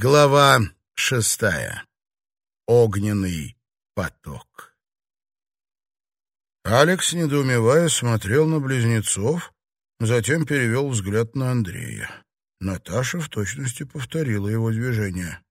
Глава шестая. Огненный поток. Алекс, недоумевая, смотрел на близнецов, затем перевел взгляд на Андрея. Наташа в точности повторила его движение.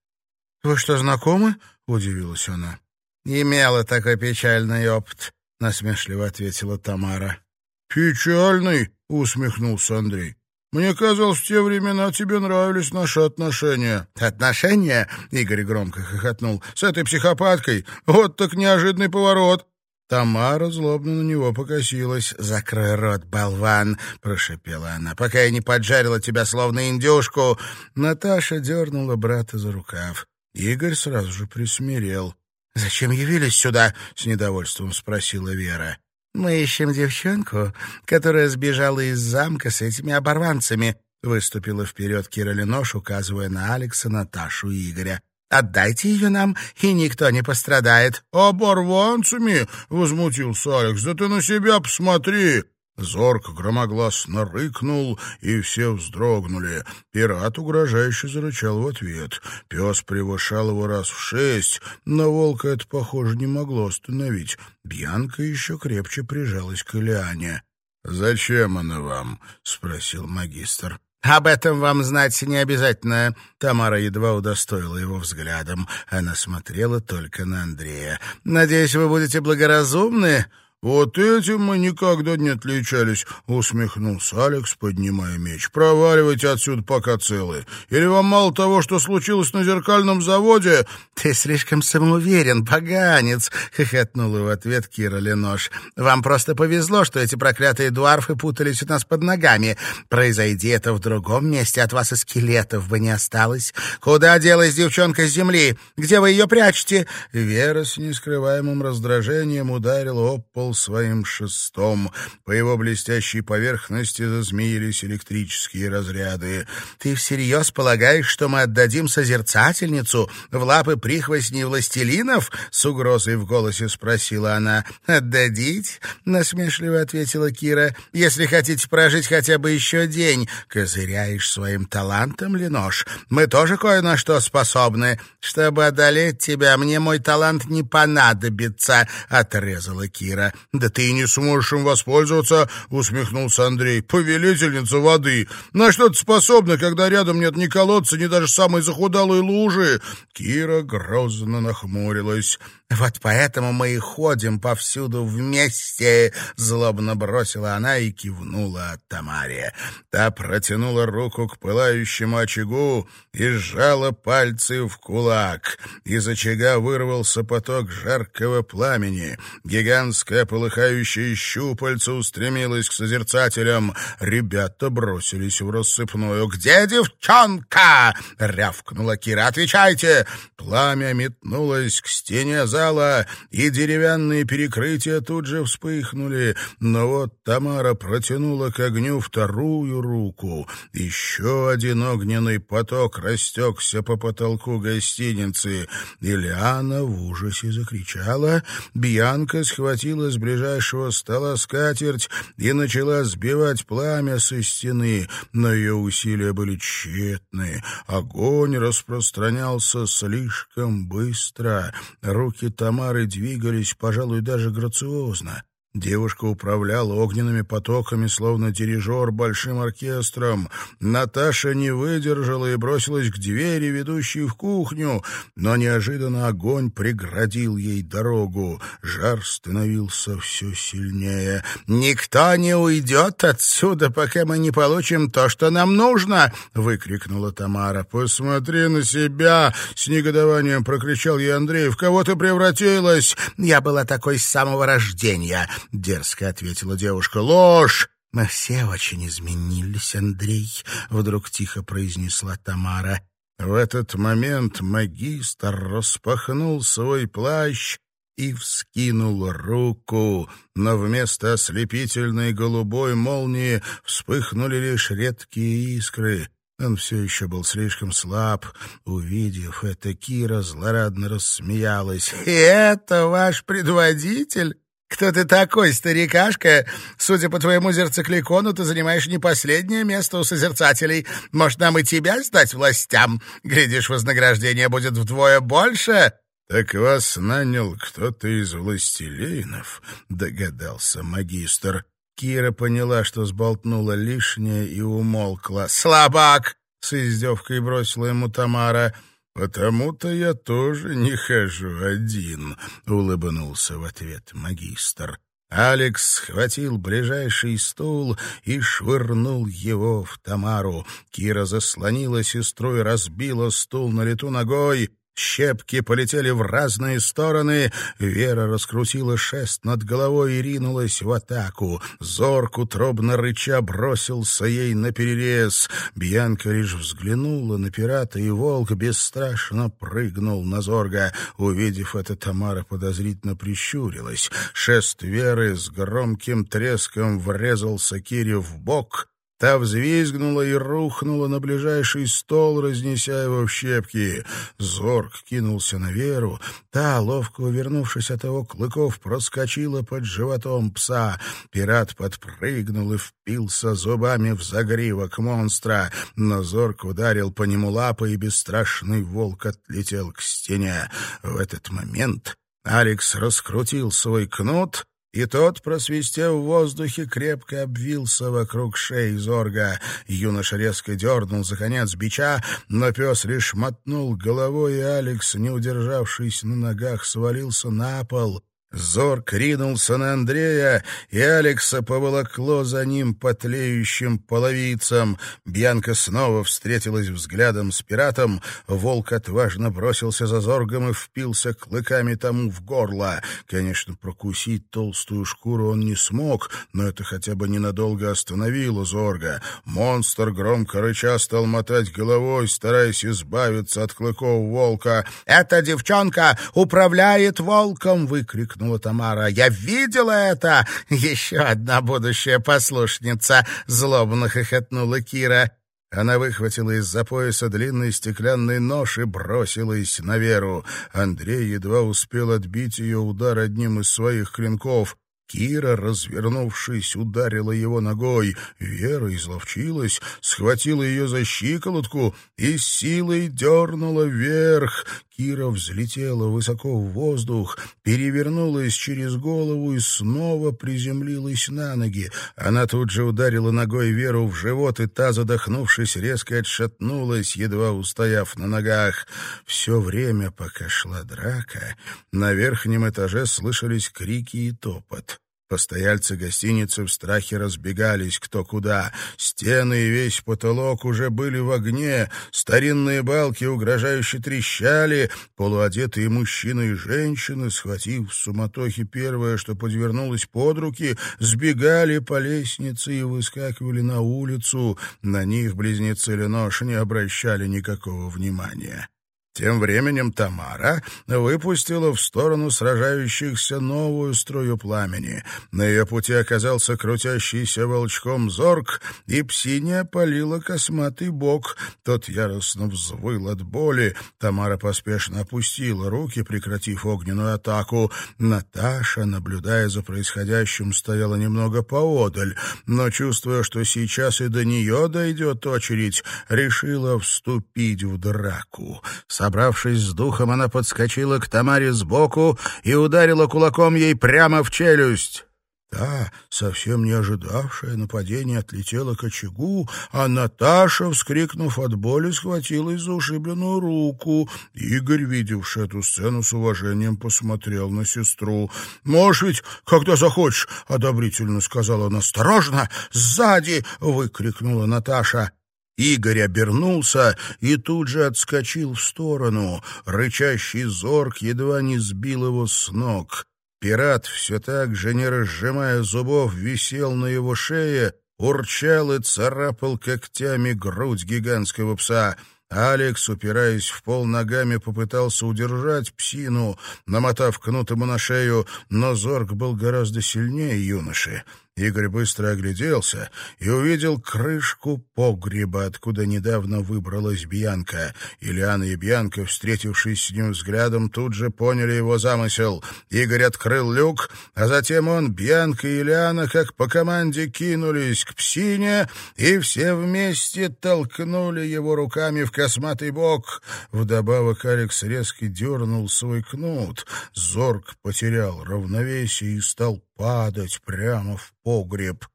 «Вы что, знакомы?» — удивилась она. «Имела такой печальный опыт», — насмешливо ответила Тамара. «Печальный?» — усмехнулся Андрей. Мне казалось, в те времена тебе нравились наши отношения». «Отношения?» — Игорь громко хохотнул. «С этой психопаткой? Вот так неожиданный поворот». Тамара злобно на него покосилась. «Закрой рот, болван!» — прошепела она. «Пока я не поджарила тебя, словно индюшку!» Наташа дернула брата за рукав. Игорь сразу же присмирел. «Зачем явились сюда?» — с недовольством спросила Вера. «Мы ищем девчонку, которая сбежала из замка с этими оборванцами», — выступила вперед Кира указывая на Алекса, Наташу и Игоря. «Отдайте ее нам, и никто не пострадает». «Оборванцами?» — возмутился Алекс. «Да ты на себя посмотри!» Зорк громогласно рыкнул, и все вздрогнули. Пират угрожающе зарычал в ответ. Пес превышал его раз в шесть, но волка это, похоже, не могло остановить. Бьянка еще крепче прижалась к Илиане. «Зачем она вам?» — спросил магистр. «Об этом вам знать не обязательно». Тамара едва удостоила его взглядом. Она смотрела только на Андрея. «Надеюсь, вы будете благоразумны?» «Вот этим мы никогда не отличались», — усмехнулся Алекс, поднимая меч. «Проваливайте отсюда, пока целы. Или вам мало того, что случилось на зеркальном заводе?» «Ты слишком самоуверен, поганец», — хохотнула в ответ Кира Ленош. «Вам просто повезло, что эти проклятые дуарфы путались у нас под ногами. Произойди это в другом месте, от вас и скелетов бы не осталось. Куда делась девчонка с земли? Где вы ее прячете?» Вера с нескрываемым раздражением ударила об пол своим шестом. По его блестящей поверхности зазмеились электрические разряды. «Ты всерьез полагаешь, что мы отдадим созерцательницу в лапы прихвостней властелинов?» — с угрозой в голосе спросила она. «Отдадить?» — насмешливо ответила Кира. «Если хотите прожить хотя бы еще день, козыряешь своим талантом, Ленош. Мы тоже кое на что способны. Чтобы одолеть тебя, мне мой талант не понадобится», — отрезала Кира. «Да ты и не сможешь им воспользоваться», — усмехнулся Андрей. «Повелительница воды! На что ты способна, когда рядом нет ни колодца, ни даже самой захудалой лужи?» Кира грозно нахмурилась. «Вот поэтому мы и ходим повсюду вместе», — злобно бросила она и кивнула Тамаре. Та протянула руку к пылающему очагу и сжала пальцы в кулак. Из очага вырвался поток жаркого пламени. Гигантское полыхающее щупальце устремилось к созерцателям. Ребята бросились в рассыпную. «Где девчонка?» — рявкнула Кира. «Отвечайте!» Пламя метнулось к стене зала, и деревянные перекрытия тут же вспыхнули. Но вот Тамара протянула к огню вторую руку. Еще один огненный поток растекся по потолку гостиницы. Ильяна в ужасе закричала. Бьянка схватила с ближайшего стола скатерть и начала сбивать пламя со стены, но ее усилия были тщетны. Огонь распространялся слишком быстро. Руки Руки Тамары двигались, пожалуй, даже грациозно. Девушка управляла огненными потоками, словно дирижер большим оркестром. Наташа не выдержала и бросилась к двери, ведущей в кухню, но неожиданно огонь преградил ей дорогу. Жар становился все сильнее. «Никто не уйдет отсюда, пока мы не получим то, что нам нужно!» — выкрикнула Тамара. «Посмотри на себя!» — с негодованием прокричал ей Андрей. «В кого ты превратилась?» «Я была такой с самого рождения!» — дерзко ответила девушка. «Ложь!» «Мы все очень изменились, Андрей», — вдруг тихо произнесла Тамара. В этот момент магистр распахнул свой плащ и вскинул руку, но вместо ослепительной голубой молнии вспыхнули лишь редкие искры. Он все еще был слишком слаб. Увидев это, Кира злорадно рассмеялась. «И это ваш предводитель?» Кто ты такой, старикашка? Судя по твоему зерцекликону, ты занимаешь не последнее место у созерцателей. Может, нам и тебя сдать властям? Глядишь, вознаграждение будет вдвое больше?» «Так вас нанял кто-то из властелинов», — догадался магистр. Кира поняла, что сболтнула лишнее и умолкла. «Слабак!» — с издевкой бросила ему Тамара. «Потому-то я тоже не хожу один», — улыбнулся в ответ магистр. Алекс схватил ближайший стул и швырнул его в Тамару. Кира заслонила сестру и разбила стул на лету ногой. Щепки полетели в разные стороны. Вера раскрутила шест над головой и ринулась в атаку. Зорк, утробно рыча, бросился ей на перерез. Бьянка лишь взглянула на пирата, и волк бесстрашно прыгнул на Зорга. Увидев это, Тамара подозрительно прищурилась. Шест Веры с громким треском врезался Кире в бок, Та взвизгнула и рухнула на ближайший стол, разнеся его в щепки. Зорг кинулся на Веру. Та, ловко увернувшись от его клыков, проскочила под животом пса. Пират подпрыгнул и впился зубами в загривок монстра. Но Зорг ударил по нему лапой, и бесстрашный волк отлетел к стене. В этот момент Алекс раскрутил свой кнут и тот, просвистев в воздухе, крепко обвился вокруг шеи Зорга. Юноша резко дернул за конец бича, но пес лишь мотнул головой, и Алекс, не удержавшись на ногах, свалился на пол. Зорг ринулся на Андрея, и Алекса поволокло за ним по тлеющим половицам. Бьянка снова встретилась взглядом с пиратом. Волк отважно бросился за Зоргом и впился клыками тому в горло. Конечно, прокусить толстую шкуру он не смог, но это хотя бы ненадолго остановило Зорга. Монстр громко рыча стал мотать головой, стараясь избавиться от клыков волка. «Эта девчонка управляет волком!» — выкрикнул воскликнула Тамара. «Я видела это! Еще одна будущая послушница!» — злобно хохотнула Кира. Она выхватила из-за пояса длинный стеклянный нож и бросилась на Веру. Андрей едва успел отбить ее удар одним из своих клинков. Кира, развернувшись, ударила его ногой. Вера изловчилась, схватила ее за щиколотку и силой дернула вверх. Кира взлетела высоко в воздух, перевернулась через голову и снова приземлилась на ноги. Она тут же ударила ногой Веру в живот, и та, задохнувшись, резко отшатнулась, едва устояв на ногах. Все время, пока шла драка, на верхнем этаже слышались крики и топот. Постояльцы гостиницы в страхе разбегались кто куда. Стены и весь потолок уже были в огне, старинные балки угрожающе трещали, полуодетые мужчины и женщины, схватив в суматохе первое, что подвернулось под руки, сбегали по лестнице и выскакивали на улицу. На них близнецы Ленош не обращали никакого внимания. Тем временем Тамара выпустила в сторону сражающихся новую струю пламени. На ее пути оказался крутящийся волчком зорг, и псиня полила косматый бок. Тот яростно взвыл от боли. Тамара поспешно опустила руки, прекратив огненную атаку. Наташа, наблюдая за происходящим, стояла немного поодаль, но, чувствуя, что сейчас и до нее дойдет очередь, решила вступить в драку. Собравшись с духом, она подскочила к Тамаре сбоку и ударила кулаком ей прямо в челюсть. Та, совсем не ожидавшая нападения, отлетела к очагу, а Наташа, вскрикнув от боли, схватилась за ушибленную руку. Игорь, видевший эту сцену, с уважением посмотрел на сестру. «Можешь ведь, когда захочешь», — одобрительно сказала он. «Осторожно! Сзади!» — выкрикнула Наташа. Игорь обернулся и тут же отскочил в сторону. Рычащий зорг едва не сбил его с ног. Пират, все так же не разжимая зубов, висел на его шее, урчал и царапал когтями грудь гигантского пса. Алекс, упираясь в пол ногами, попытался удержать псину, намотав кнут ему на шею, но Зорг был гораздо сильнее юноши. Игорь быстро огляделся и увидел крышку погреба, откуда недавно выбралась Бьянка. Ильяна и Бьянка, встретившись с ним взглядом, тут же поняли его замысел. Игорь открыл люк, а затем он, Бьянка и Ильяна, как по команде, кинулись к псине, и все вместе толкнули его руками в косматый бок. Вдобавок Алекс резко дернул свой кнут. Зорг потерял равновесие и стал падать прямо в погреб.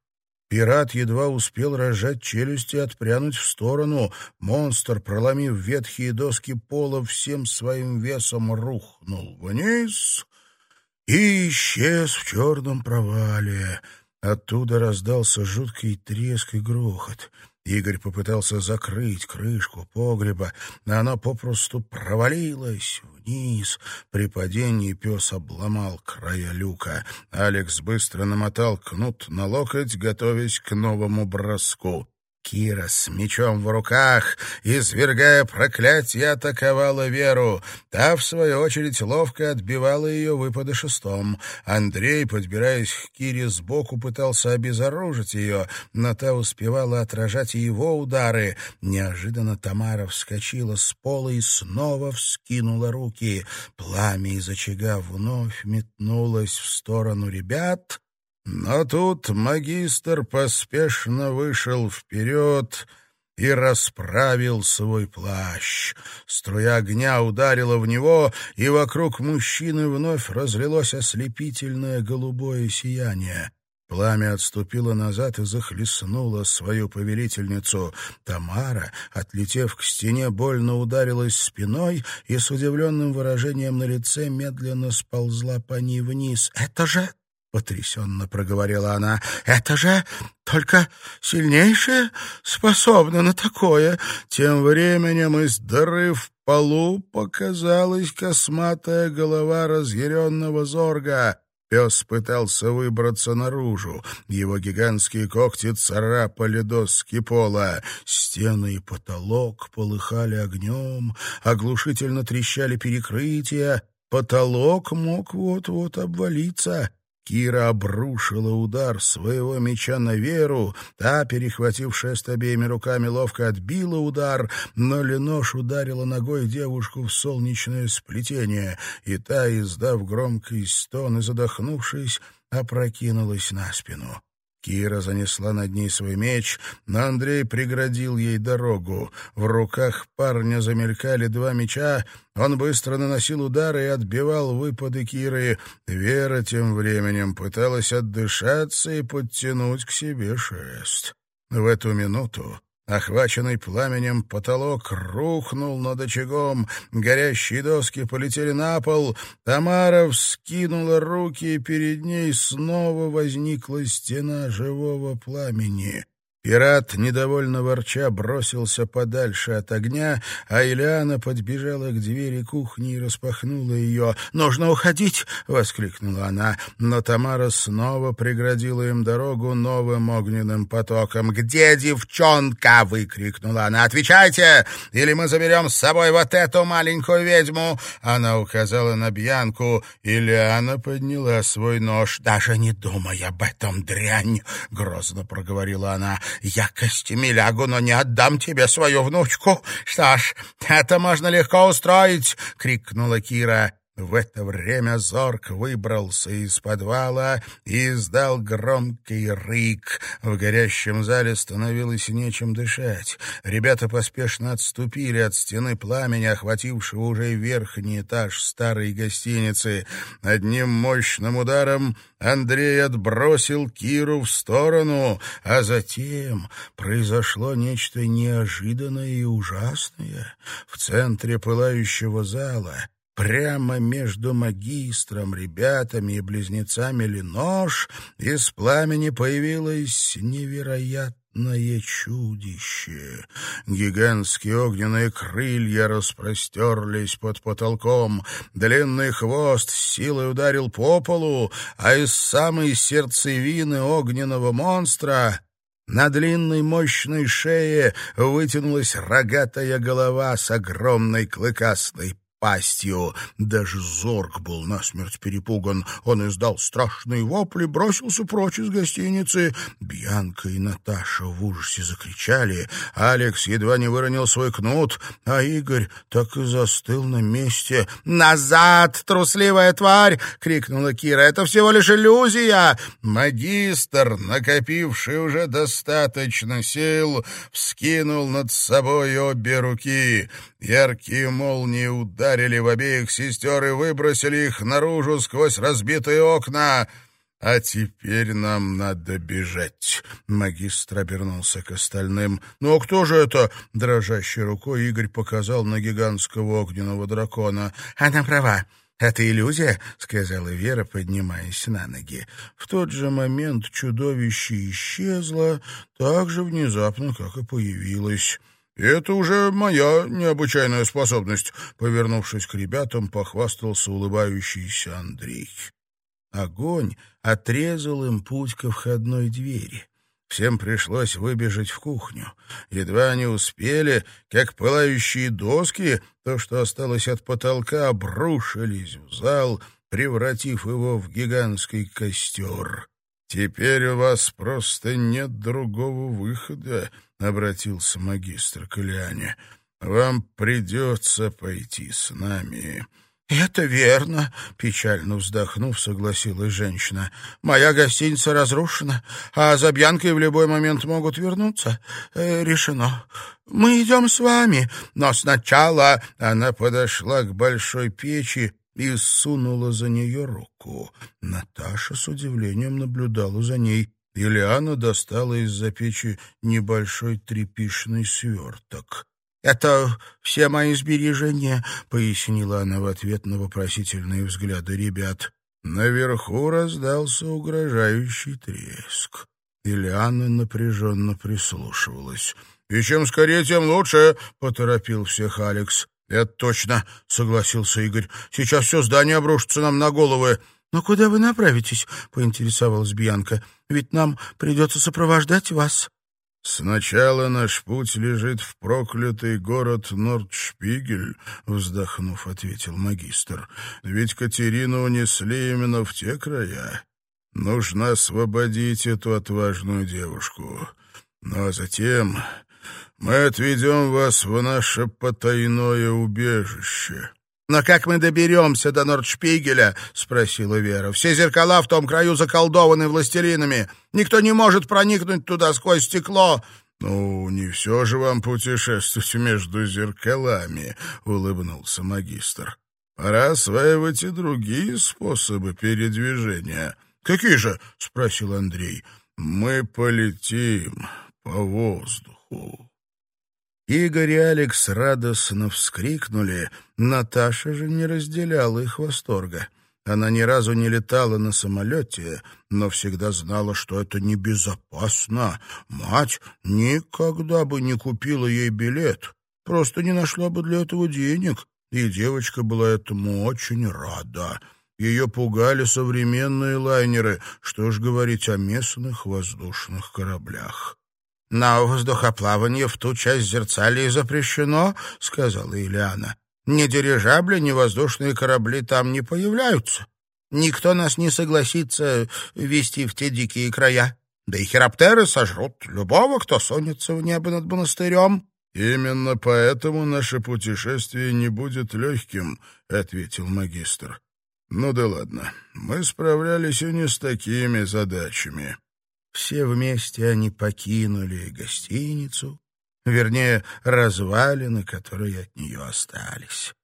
Пират едва успел разжать челюсти и отпрянуть в сторону. Монстр, проломив ветхие доски пола, всем своим весом рухнул вниз и исчез в черном провале. Оттуда раздался жуткий треск и грохот. Игорь попытался закрыть крышку погреба, но она попросту провалилась вниз. При падении пес обломал края люка. Алекс быстро намотал кнут на локоть, готовясь к новому броску. Кира с мечом в руках, извергая проклятие, атаковала Веру. Та, в свою очередь, ловко отбивала ее выпады шестом. Андрей, подбираясь к Кире сбоку, пытался обезоружить ее, но та успевала отражать его удары. Неожиданно Тамара вскочила с пола и снова вскинула руки. Пламя из очага вновь метнулось в сторону ребят, но тут магистр поспешно вышел вперед и расправил свой плащ. Струя огня ударила в него, и вокруг мужчины вновь разлилось ослепительное голубое сияние. Пламя отступило назад и захлестнуло свою повелительницу. Тамара, отлетев к стене, больно ударилась спиной и с удивленным выражением на лице медленно сползла по ней вниз. «Это же — потрясенно проговорила она. «Это же только сильнейшее способно на такое!» Тем временем из дыры в полу показалась косматая голова разъяренного зорга. Пес пытался выбраться наружу. Его гигантские когти царапали доски пола. Стены и потолок полыхали огнем, оглушительно трещали перекрытия. Потолок мог вот-вот обвалиться. Кира обрушила удар своего меча на Веру, та, перехватив шест обеими руками, ловко отбила удар, но Ленош ударила ногой девушку в солнечное сплетение, и та, издав громкий стон и задохнувшись, опрокинулась на спину. Кира занесла над ней свой меч, но Андрей преградил ей дорогу. В руках парня замелькали два меча, он быстро наносил удары и отбивал выпады Киры. Вера тем временем пыталась отдышаться и подтянуть к себе шест. В эту минуту Охваченный пламенем потолок рухнул над очагом, горящие доски полетели на пол, Тамара вскинула руки, и перед ней снова возникла стена живого пламени. Пират, недовольно ворча, бросился подальше от огня, а Ильяна подбежала к двери кухни и распахнула ее. «Нужно уходить!» — воскликнула она, но Тамара снова преградила им дорогу новым огненным потоком. «Где девчонка?» — выкрикнула она. «Отвечайте, или мы заберем с собой вот эту маленькую ведьму!» Она указала на Бьянку. Ильяна подняла свой нож. «Даже не думай об этом, дрянь!» — грозно проговорила она. Я костями лягу, но не отдам тебе свою внучку. Что ж, это можно легко устроить, — крикнула Кира. В это время Зорг выбрался из подвала и издал громкий рык. В горящем зале становилось нечем дышать. Ребята поспешно отступили от стены пламени, охватившего уже верхний этаж старой гостиницы. Одним мощным ударом Андрей отбросил Киру в сторону, а затем произошло нечто неожиданное и ужасное. В центре пылающего зала Прямо между магистром, ребятами и близнецами Ленош из пламени появилось невероятное чудище. Гигантские огненные крылья распростерлись под потолком, длинный хвост с силой ударил по полу, а из самой сердцевины огненного монстра на длинной мощной шее вытянулась рогатая голова с огромной клыкастой пастью. Даже Зорг был насмерть перепуган. Он издал страшные вопли, бросился прочь из гостиницы. Бьянка и Наташа в ужасе закричали. Алекс едва не выронил свой кнут, а Игорь так и застыл на месте. «Назад, трусливая тварь!» — крикнула Кира. «Это всего лишь иллюзия!» Магистр, накопивший уже достаточно сил, вскинул над собой обе руки. Яркие молнии ударили в обеих сестер и выбросили их наружу сквозь разбитые окна. «А теперь нам надо бежать», — магистр обернулся к остальным. «Ну, а кто же это?» — дрожащей рукой Игорь показал на гигантского огненного дракона. «Она права. «Это иллюзия», — сказала Вера, поднимаясь на ноги. В тот же момент чудовище исчезло так же внезапно, как и появилось. «Это уже моя необычайная способность», — повернувшись к ребятам, похвастался улыбающийся Андрей. Огонь отрезал им путь ко входной двери. Всем пришлось выбежать в кухню. Едва они успели, как пылающие доски, то, что осталось от потолка, обрушились в зал, превратив его в гигантский костер. «Теперь у вас просто нет другого выхода», — обратился магистр к Ильяне. «Вам придется пойти с нами». «Это верно», — печально вздохнув, согласилась женщина. «Моя гостиница разрушена, а за Бьянкой в любой момент могут вернуться. Э, решено. Мы идем с вами, но сначала...» Она подошла к большой печи и сунула за нее руку. Наташа с удивлением наблюдала за ней. Ильяна достала из-за печи небольшой тряпичный сверток. «Это все мои сбережения», — пояснила она в ответ на вопросительные взгляды ребят. Наверху раздался угрожающий треск. Ильяна напряженно прислушивалась. «И чем скорее, тем лучше», — поторопил всех Алекс. «Это точно», — согласился Игорь. «Сейчас все здание обрушится нам на головы». «Но куда вы направитесь?» — поинтересовалась Бьянка. «Ведь нам придется сопровождать вас». «Сначала наш путь лежит в проклятый город Нордшпигель», — вздохнув, ответил магистр. «Ведь Катерину унесли именно в те края. Нужно освободить эту отважную девушку. Ну а затем мы отведем вас в наше потайное убежище». «Но как мы доберемся до Нордшпигеля?» — спросила Вера. «Все зеркала в том краю заколдованы властелинами. Никто не может проникнуть туда сквозь стекло». «Ну, не все же вам путешествовать между зеркалами», — улыбнулся магистр. «Пора осваивать и другие способы передвижения». «Какие же?» — спросил Андрей. «Мы полетим по воздуху». Игорь и Алекс радостно вскрикнули. Наташа же не разделяла их восторга. Она ни разу не летала на самолете, но всегда знала, что это небезопасно. Мать никогда бы не купила ей билет, просто не нашла бы для этого денег, и девочка была этому очень рада. Ее пугали современные лайнеры, что ж говорить о местных воздушных кораблях. «На воздухоплавание в ту часть Зерцалии запрещено», — сказала Ильяна. «Ни дирижабли, ни воздушные корабли там не появляются. Никто нас не согласится вести в те дикие края. Да и хироптеры сожрут любого, кто сунется в небо над монастырем». «Именно поэтому наше путешествие не будет легким», — ответил магистр. «Ну да ладно, мы справлялись и не с такими задачами». Все вместе они покинули гостиницу, вернее, развалины, которые от нее остались.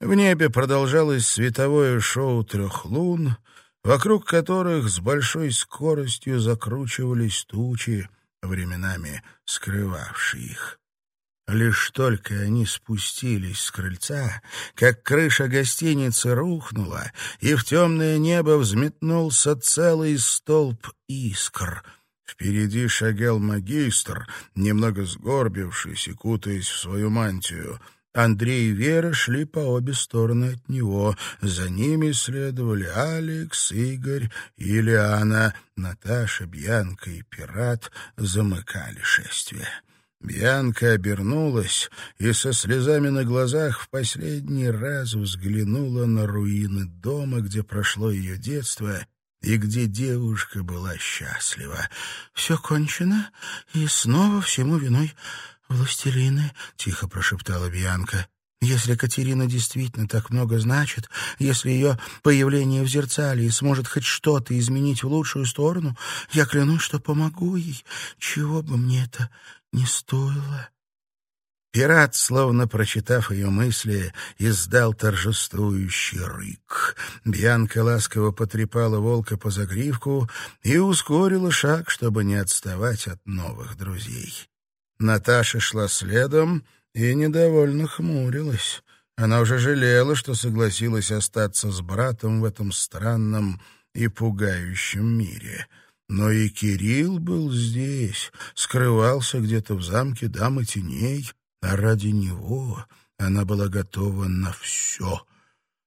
В небе продолжалось световое шоу трех лун, вокруг которых с большой скоростью закручивались тучи, временами скрывавшие их. Лишь только они спустились с крыльца, как крыша гостиницы рухнула, и в темное небо взметнулся целый столб искр. Впереди шагал магистр, немного сгорбившись и кутаясь в свою мантию. Андрей и Вера шли по обе стороны от него. За ними следовали Алекс, Игорь и Лиана. Наташа, Бьянка и Пират замыкали шествие. Бьянка обернулась и со слезами на глазах в последний раз взглянула на руины дома, где прошло ее детство и где девушка была счастлива. «Все кончено, и снова всему виной властелины», — тихо прошептала Бьянка. Если Катерина действительно так много значит, если ее появление в зерцале сможет хоть что-то изменить в лучшую сторону, я клянусь, что помогу ей, чего бы мне это ни стоило. Пират, словно прочитав ее мысли, издал торжествующий рык. Бьянка ласково потрепала волка по загривку и ускорила шаг, чтобы не отставать от новых друзей. Наташа шла следом, и недовольно хмурилась. Она уже жалела, что согласилась остаться с братом в этом странном и пугающем мире. Но и Кирилл был здесь, скрывался где-то в замке дамы теней, а ради него она была готова на все —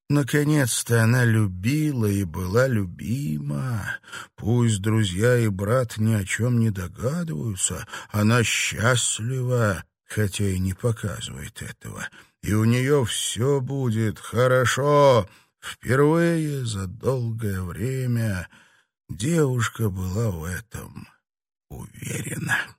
Наконец-то она любила и была любима. Пусть друзья и брат ни о чем не догадываются, она счастлива, хотя и не показывает этого. И у нее все будет хорошо. Впервые за долгое время девушка была в этом уверена.